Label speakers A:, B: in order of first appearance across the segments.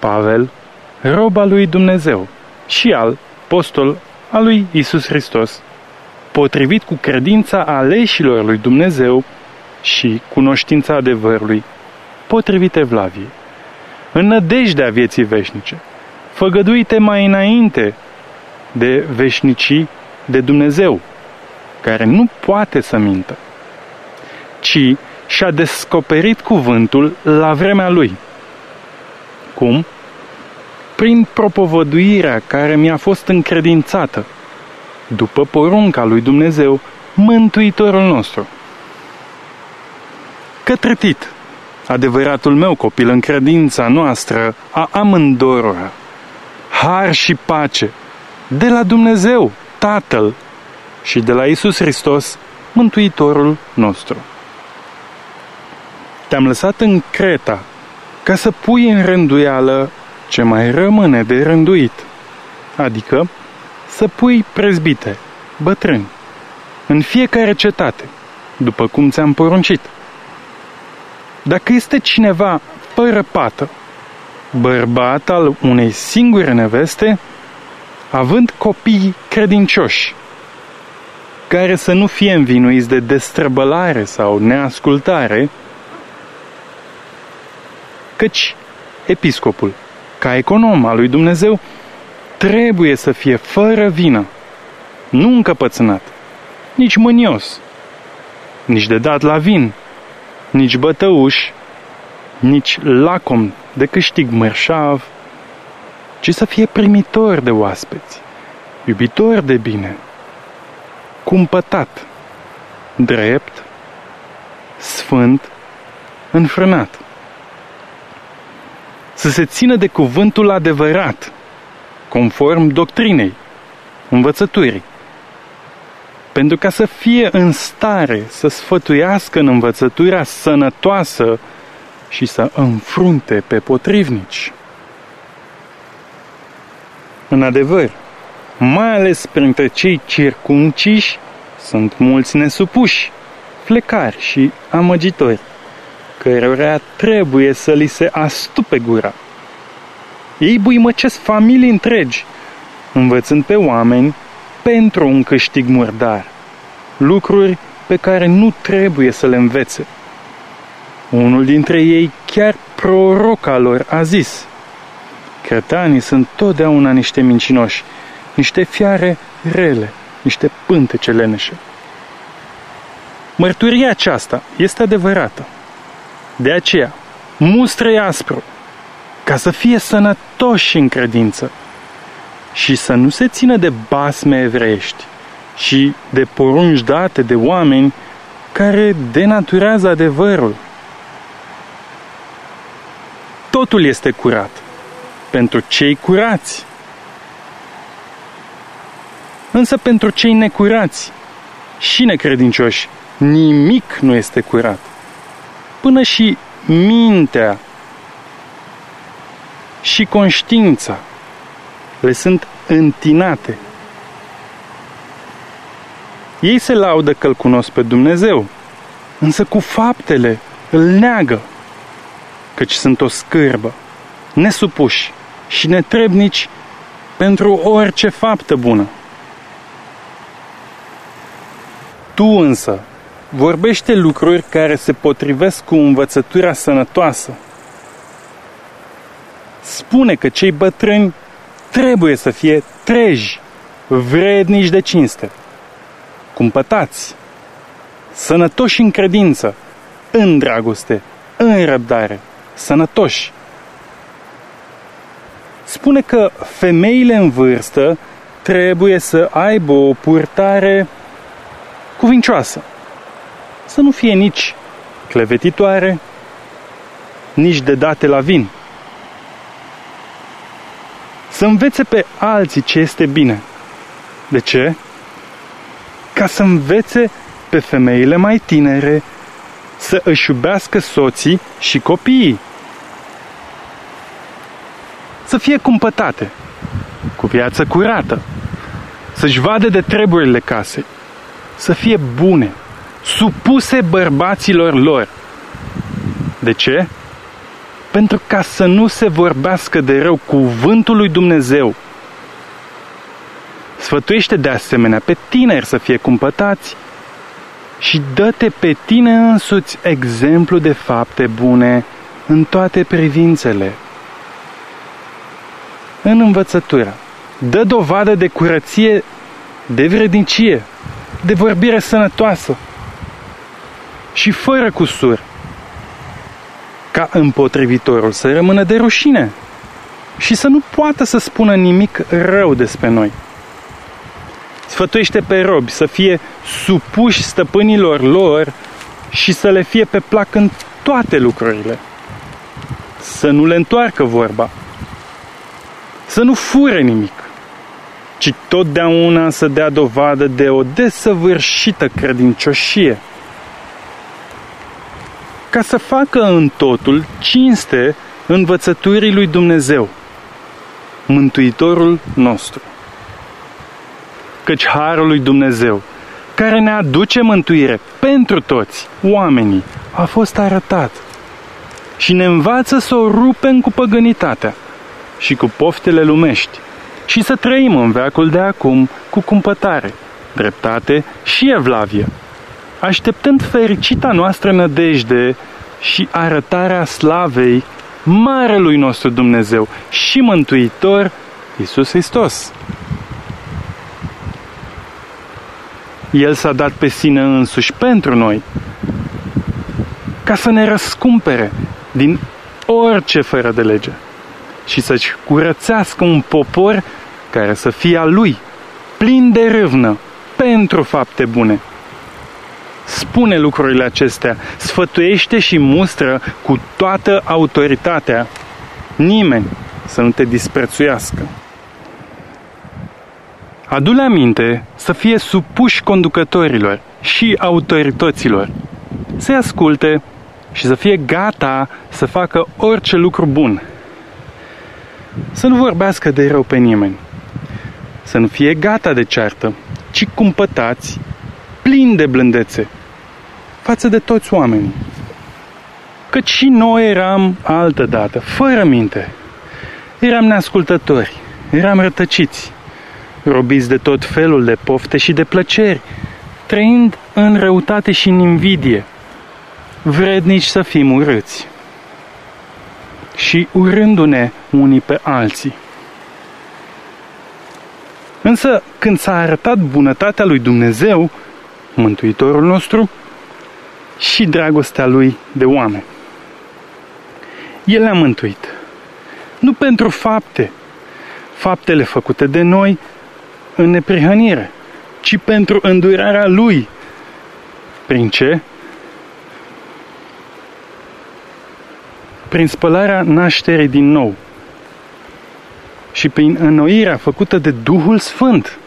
A: Pavel, rob al lui Dumnezeu și al apostol al lui Isus Hristos, potrivit cu credința aleșilor lui Dumnezeu și cunoștința adevărului, potrivit Evlaviei, în nădejdea vieții veșnice, făgăduite mai înainte de veșnicii de Dumnezeu, care nu poate să mintă, ci și-a descoperit cuvântul la vremea lui. Cum? Prin propovăduirea care mi-a fost încredințată, după porunca lui Dumnezeu, Mântuitorul nostru. Către Tit, adevăratul meu copil în credința noastră a amândorora, har și pace de la Dumnezeu, Tatăl, și de la Isus Hristos, Mântuitorul nostru. Te-am lăsat în Creta ca să pui în rânduială ce mai rămâne de rânduit, adică să pui prezbite, bătrâni, în fiecare cetate, după cum ți-am poruncit. Dacă este cineva fără pată, bărbat al unei singure neveste, având copii credincioși, care să nu fie învinuiți de destrăbălare sau neascultare, căci episcopul, ca econom al lui Dumnezeu, trebuie să fie fără vină, nu încăpățânat, nici mânios, nici de dat la vin, nici bătăuș, nici lacom de câștig mărșav, ci să fie primitor de oaspeți, iubitor de bine, cumpătat, drept, sfânt, înfrânat. Să se țină de cuvântul adevărat, conform doctrinei, învățăturii, pentru ca să fie în stare să sfătuiască în învățătura sănătoasă și să înfrunte pe potrivnici. În adevăr, mai ales printre cei circunciși, sunt mulți nesupuși, flecari și amăgitori, cărora trebuie să li se astupe gura. Ei buimăcesc familii întregi, învățând pe oameni pentru un câștig murdar, lucruri pe care nu trebuie să le învețe. Unul dintre ei, chiar proroca lor, a zis, Cretanii sunt totdeauna niște mincinoși, niște fiare rele, niște pântece leneșe. Mărturia aceasta este adevărată. De aceea, mustră aspru, ca să fie sănătoși în credință și să nu se țină de basme evreiești și de porunci date de oameni care denaturează adevărul. Totul este curat pentru cei curați, Însă pentru cei necurați și necredincioși, nimic nu este curat. Până și mintea și conștiința le sunt întinate. Ei se laudă că îl cunosc pe Dumnezeu, însă cu faptele îl neagă, căci sunt o scârbă, nesupuși și netrebnici pentru orice faptă bună. Tu însă vorbește lucruri care se potrivesc cu învățătura sănătoasă. Spune că cei bătrâni trebuie să fie treji, vrednici de cinste, cumpătați, sănătoși în credință, în dragoste, în răbdare, sănătoși. Spune că femeile în vârstă trebuie să aibă o purtare cuvincioasă. Să nu fie nici clevetitoare, nici de date la vin. Să învețe pe alții ce este bine. De ce? Ca să învețe pe femeile mai tinere să își iubească soții și copiii. Să fie cumpătate, cu viață curată, să-și vadă de treburile casei, să fie bune, supuse bărbaților lor. De ce? pentru ca să nu se vorbească de rău cuvântul lui Dumnezeu. Sfătuiește de asemenea pe tineri să fie cumpătați și dă-te pe tine însuți exemplu de fapte bune în toate privințele. În învățătură, dă dovadă de curăție, de vrednicie, de vorbire sănătoasă și fără cusur, ca împotrivitorul să rămână de rușine și să nu poată să spună nimic rău despre noi. Sfătuiește pe robi să fie supuși stăpânilor lor și să le fie pe plac în toate lucrurile. Să nu le întoarcă vorba. Să nu fure nimic, ci totdeauna să dea dovadă de o desăvârșită credincioșie ca să facă în totul cinste învățăturii lui Dumnezeu, Mântuitorul nostru. Căci Harul lui Dumnezeu, care ne aduce mântuire pentru toți oamenii, a fost arătat și ne învață să o rupem cu păgânitatea și cu poftele lumești și să trăim în veacul de acum cu cumpătare, dreptate și evlavie, așteptând fericita noastră nădejde și arătarea slavei Marelui nostru Dumnezeu și Mântuitor Iisus Hristos. El s-a dat pe sine însuși pentru noi, ca să ne răscumpere din orice fără de lege și să-și curățească un popor care să fie al lui, plin de râvnă, pentru fapte bune spune lucrurile acestea, sfătuiește și mustră cu toată autoritatea. Nimeni să nu te disprețuiască. Adu-le aminte să fie supuși conducătorilor și autorităților, să-i asculte și să fie gata să facă orice lucru bun. Să nu vorbească de rău pe nimeni, să nu fie gata de ceartă, ci cumpătați, plini de blândețe, față de toți oamenii. Căci și noi eram altă dată, fără minte. Eram neascultători, eram rătăciți, robiți de tot felul de pofte și de plăceri, trăind în răutate și în invidie, vrednici să fim urâți și urându-ne unii pe alții. Însă, când s-a arătat bunătatea lui Dumnezeu, Mântuitorul nostru, și dragostea lui de oameni. El ne-a mântuit. Nu pentru fapte, faptele făcute de noi în neprihănire, ci pentru îndurarea lui. Prin ce? Prin spălarea nașterii din nou și prin înnoirea făcută de Duhul Sfânt,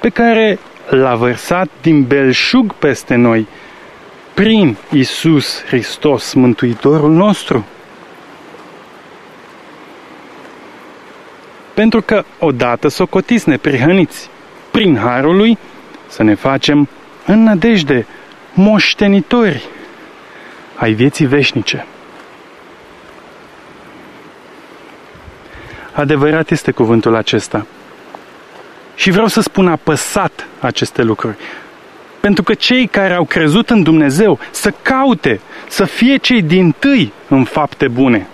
A: pe care l-a vărsat din belșug peste noi, prin Isus Hristos, Mântuitorul nostru. Pentru că odată socotiți neprihăniți prin Harul lui, să ne facem în nădejde moștenitori ai vieții veșnice. Adevărat este cuvântul acesta. Și vreau să spun apăsat aceste lucruri. Pentru că cei care au crezut în Dumnezeu să caute, să fie cei din tâi în fapte bune.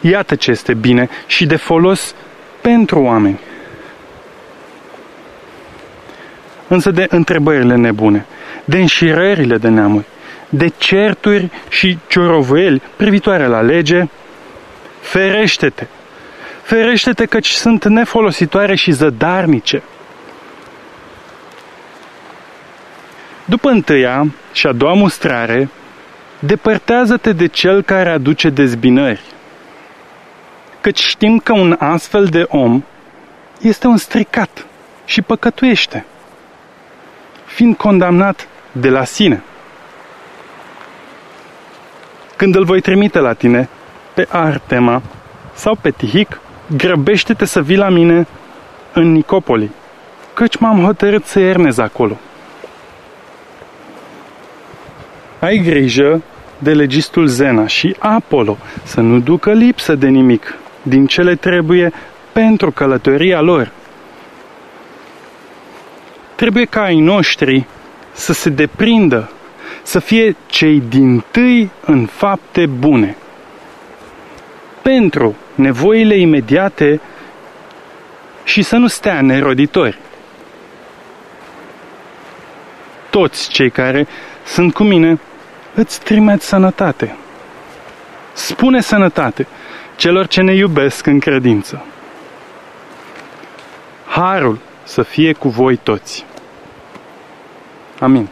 A: Iată ce este bine și de folos pentru oameni. Însă de întrebările nebune, de înșirările de neamuri, de certuri și cioroveli privitoare la lege, ferește-te Ferește-te căci sunt nefolositoare și zădarnice. După întâia și a doua mustrare, depărtează-te de cel care aduce dezbinări. Căci știm că un astfel de om este un stricat și păcătuiește, fiind condamnat de la sine. Când îl voi trimite la tine pe Artema sau pe Tihic, grăbește-te să vii la mine în Nicopoli, căci m-am hotărât să iernez acolo. ai grijă de legistul Zena și Apollo să nu ducă lipsă de nimic din ce le trebuie pentru călătoria lor. Trebuie ca ai noștri să se deprindă, să fie cei din tâi în fapte bune. Pentru nevoile imediate și să nu stea neroditori. Toți cei care sunt cu mine îți trimit sănătate. Spune sănătate celor ce ne iubesc în credință. Harul să fie cu voi toți. Amin.